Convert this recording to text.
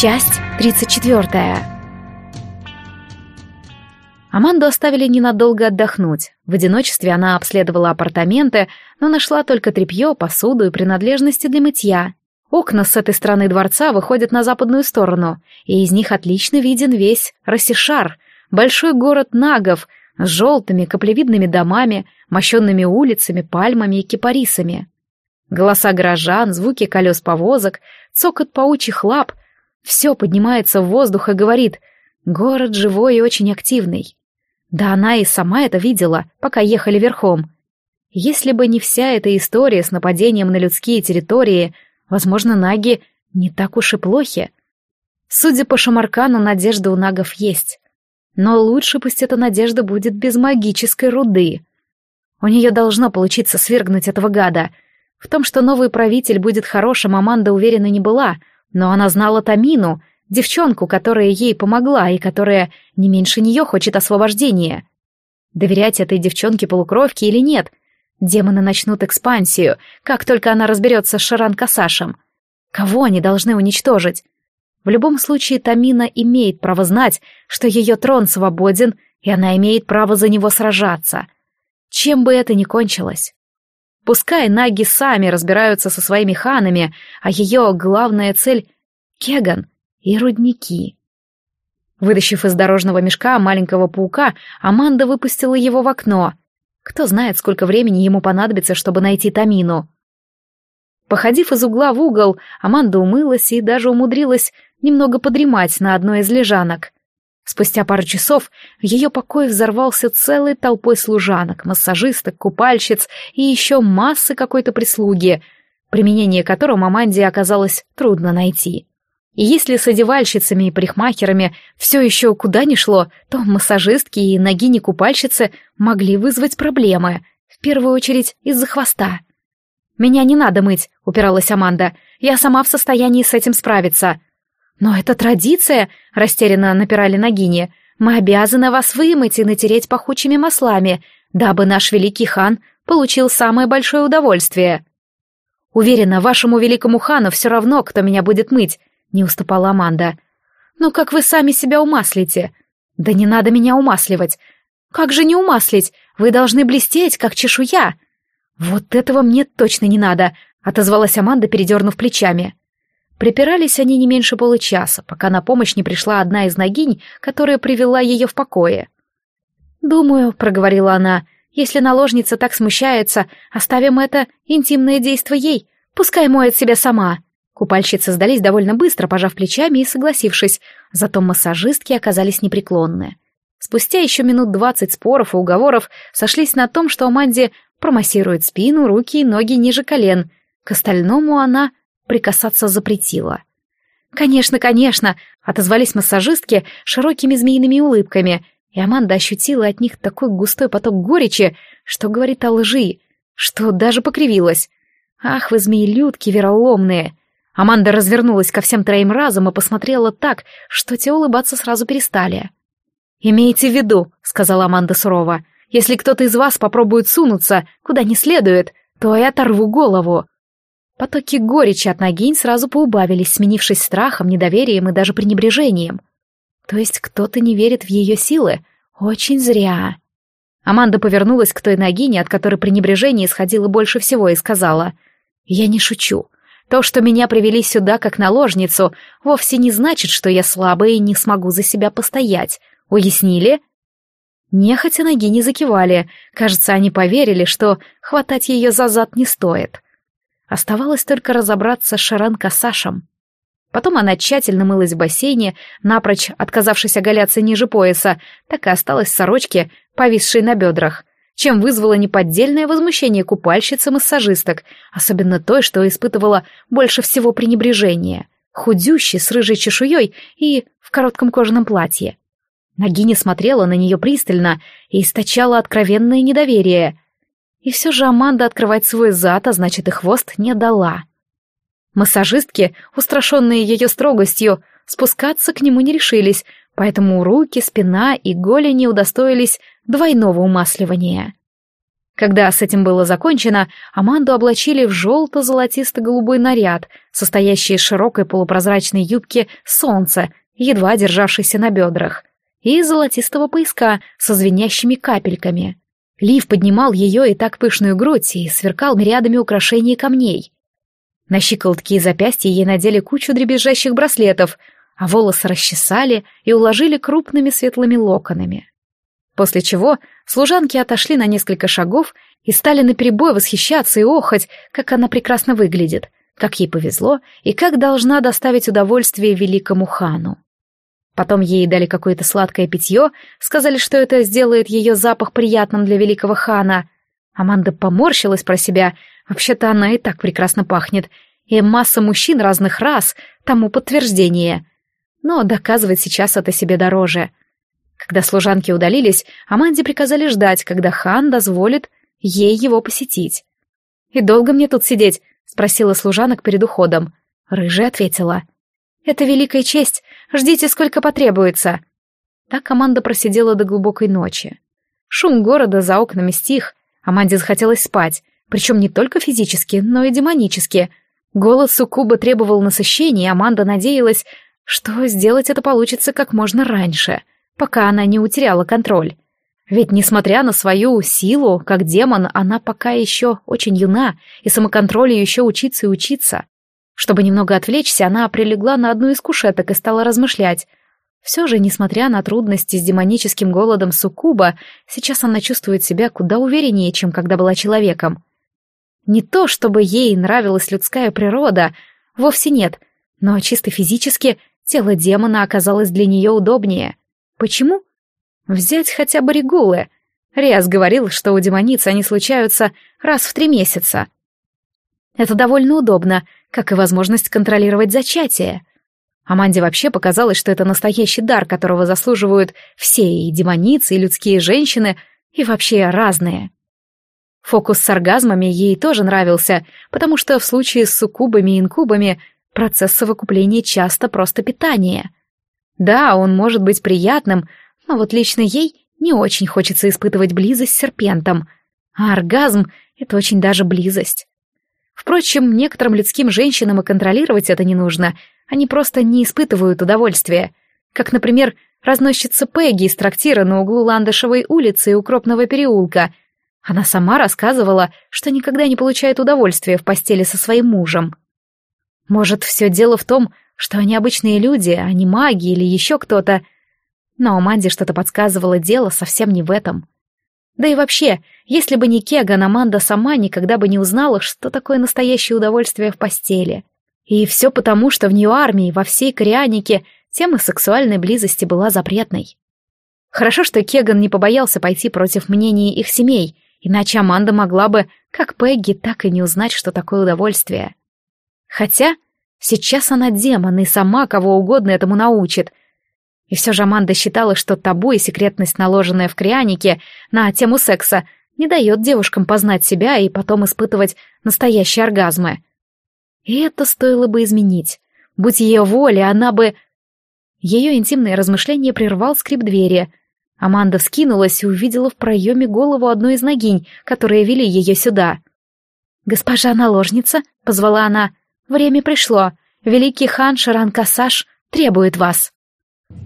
Часть 34. Аманду оставили ненадолго отдохнуть. В одиночестве она обследовала апартаменты, но нашла только тряпье, посуду и принадлежности для мытья. Окна с этой стороны дворца выходят на западную сторону, и из них отлично виден весь Рассишар, большой город нагов с желтыми каплевидными домами, мощенными улицами, пальмами и кипарисами. Голоса горожан, звуки колес повозок, цокот паучьих лап — все поднимается в воздух и говорит «Город живой и очень активный». Да она и сама это видела, пока ехали верхом. Если бы не вся эта история с нападением на людские территории, возможно, наги не так уж и плохи. Судя по Шамаркану, надежда у нагов есть. Но лучше пусть эта надежда будет без магической руды. У нее должно получиться свергнуть этого гада. В том, что новый правитель будет хорошим, Аманда уверена не была, но она знала Тамину, девчонку, которая ей помогла и которая не меньше нее хочет освобождения. Доверять этой девчонке-полукровке или нет? Демоны начнут экспансию, как только она разберется с Шаран-Касашем. Кого они должны уничтожить? В любом случае, Тамина имеет право знать, что ее трон свободен, и она имеет право за него сражаться. Чем бы это ни кончилось. Пускай наги сами разбираются со своими ханами, а ее главная цель — Кеган и рудники. Вытащив из дорожного мешка маленького паука, Аманда выпустила его в окно. Кто знает, сколько времени ему понадобится, чтобы найти Тамину. Походив из угла в угол, Аманда умылась и даже умудрилась немного подремать на одной из лежанок. Спустя пару часов в ее покое взорвался целой толпой служанок, массажисток, купальщиц и еще массы какой-то прислуги, применение которым Аманде оказалось трудно найти. И если с одевальщицами и парикмахерами все еще куда ни шло, то массажистки и ногини-купальщицы могли вызвать проблемы, в первую очередь из-за хвоста. «Меня не надо мыть», — упиралась Аманда. «Я сама в состоянии с этим справиться». «Но это традиция», — растерянно напирали Нагини. «Мы обязаны вас вымыть и натереть пахучими маслами, дабы наш великий хан получил самое большое удовольствие». «Уверена, вашему великому хану все равно, кто меня будет мыть», — не уступала Аманда. «Но как вы сами себя умаслите?» «Да не надо меня умасливать». «Как же не умаслить? Вы должны блестеть, как чешуя». «Вот этого мне точно не надо», — отозвалась Аманда, передернув плечами. Припирались они не меньше получаса, пока на помощь не пришла одна из ногинь, которая привела ее в покое. «Думаю», — проговорила она, — «если наложница так смущается, оставим это интимное действо ей, пускай моет себя сама». Купальщицы сдались довольно быстро, пожав плечами и согласившись, зато массажистки оказались непреклонны. Спустя еще минут двадцать споров и уговоров сошлись на том, что Аманде промассирует спину, руки и ноги ниже колен. К остальному она прикасаться запретила. «Конечно, конечно!» — отозвались массажистки широкими змеиными улыбками, и Аманда ощутила от них такой густой поток горечи, что говорит о лжи, что даже покривилась. «Ах вы, змеи-людки вероломные!» Аманда развернулась ко всем троим разом и посмотрела так, что те улыбаться сразу перестали. «Имейте в виду», — сказала Аманда сурово, — «если кто-то из вас попробует сунуться, куда не следует, то я оторву голову. Потоки горечи от Нагинь сразу поубавились, сменившись страхом, недоверием и даже пренебрежением. То есть кто-то не верит в ее силы? Очень зря. Аманда повернулась к той Нагине, от которой пренебрежение исходило больше всего, и сказала, «Я не шучу. То, что меня привели сюда как наложницу, вовсе не значит, что я слабая и не смогу за себя постоять. Уяснили?» Нехотя ноги не закивали. Кажется, они поверили, что хватать ее за зад не стоит. Оставалось только разобраться с Шаран-Касашем. Потом она тщательно мылась в бассейне, напрочь отказавшись оголяться ниже пояса, так и осталась в сорочке, повисшей на бедрах, чем вызвало неподдельное возмущение купальщиц и массажисток, особенно той, что испытывала больше всего пренебрежения, худющей, с рыжей чешуей и в коротком кожаном платье. Нагиня смотрела на нее пристально и источала откровенное недоверие — и все же Аманда открывать свой зад, а значит и хвост, не дала. Массажистки, устрашенные ее строгостью, спускаться к нему не решились, поэтому руки, спина и голени удостоились двойного умасливания. Когда с этим было закончено, Аманду облачили в желто-золотисто-голубой наряд, состоящий из широкой полупрозрачной юбки солнца, едва державшейся на бедрах, и золотистого пояска со звенящими капельками. Лив поднимал ее и так пышную грудь и сверкал мириадами украшений и камней. На щиколотки и запястья ей надели кучу дребезжащих браслетов, а волосы расчесали и уложили крупными светлыми локонами. После чего служанки отошли на несколько шагов и стали наперебой восхищаться и охать, как она прекрасно выглядит, как ей повезло и как должна доставить удовольствие великому хану. Потом ей дали какое-то сладкое питье, сказали, что это сделает ее запах приятным для великого хана. Аманда поморщилась про себя, вообще-то она и так прекрасно пахнет, и масса мужчин разных рас тому подтверждение. Но доказывать сейчас это себе дороже — когда служанки удалились, Аманде приказали ждать, когда хан дозволит ей его посетить. «И долго мне тут сидеть?» — спросила служанок перед уходом. Рыжая ответила. «Это великая честь. Ждите, сколько потребуется». Так команда просидела до глубокой ночи. Шум города за окнами стих. Аманде захотелось спать, причем не только физически, но и демонически. Голос Сукуба требовал насыщения, и Аманда надеялась, что сделать это получится как можно раньше — пока она не утеряла контроль. Ведь, несмотря на свою силу, как демон, она пока еще очень юна, и самоконтролю еще учиться и учиться. Чтобы немного отвлечься, она прилегла на одну из кушеток и стала размышлять. Все же, несмотря на трудности с демоническим голодом суккуба, сейчас она чувствует себя куда увереннее, чем когда была человеком. Не то, чтобы ей нравилась людская природа, вовсе нет, но чисто физически тело демона оказалось для нее удобнее. Почему? Взять хотя бы регулы. Риас говорил, что у демониц они случаются раз в три месяца. Это довольно удобно, как и возможность контролировать зачатие. Аманде вообще показалось, что это настоящий дар, которого заслуживают все и демоницы, и людские женщины, и вообще разные. Фокус с оргазмами ей тоже нравился, потому что в случае с суккубами и инкубами процесс совокупления часто просто питание — да, он может быть приятным, но вот лично ей не очень хочется испытывать близость с серпентом. А оргазм — это очень даже близость. Впрочем, некоторым людским женщинам и контролировать это не нужно, они просто не испытывают удовольствия. Как, например, разносчица Пегги из трактира на углу Ландышевой улицы и Укропного переулка. Она сама рассказывала, что никогда не получает удовольствия в постели со своим мужем. Может, все дело в том, что они обычные люди, а не маги или еще кто-то. Но Аманде что-то подсказывало дело совсем не в этом. Да и вообще, если бы не Кеган, Аманда сама никогда бы не узнала, что такое настоящее удовольствие в постели. И все потому, что в нее армии, во всей Корианике, тема сексуальной близости была запретной. Хорошо, что Кеган не побоялся пойти против мнений их семей, иначе Аманда могла бы, как Пегги, так и не узнать, что такое удовольствие. Хотя Сейчас она демон и сама кого угодно этому научит. И все же Аманда считала, что табу и секретность, наложенная в Крианике на тему секса, не дает девушкам познать себя и потом испытывать настоящие оргазмы. И это стоило бы изменить. Будь ее воля, она бы... Ее интимное размышление прервал скрип двери. Аманда вскинулась и увидела в проеме голову одной из ногинь, которые вели ее сюда. «Госпожа наложница», — позвала она, — Время пришло. Великий хан Шаран Касаш требует вас.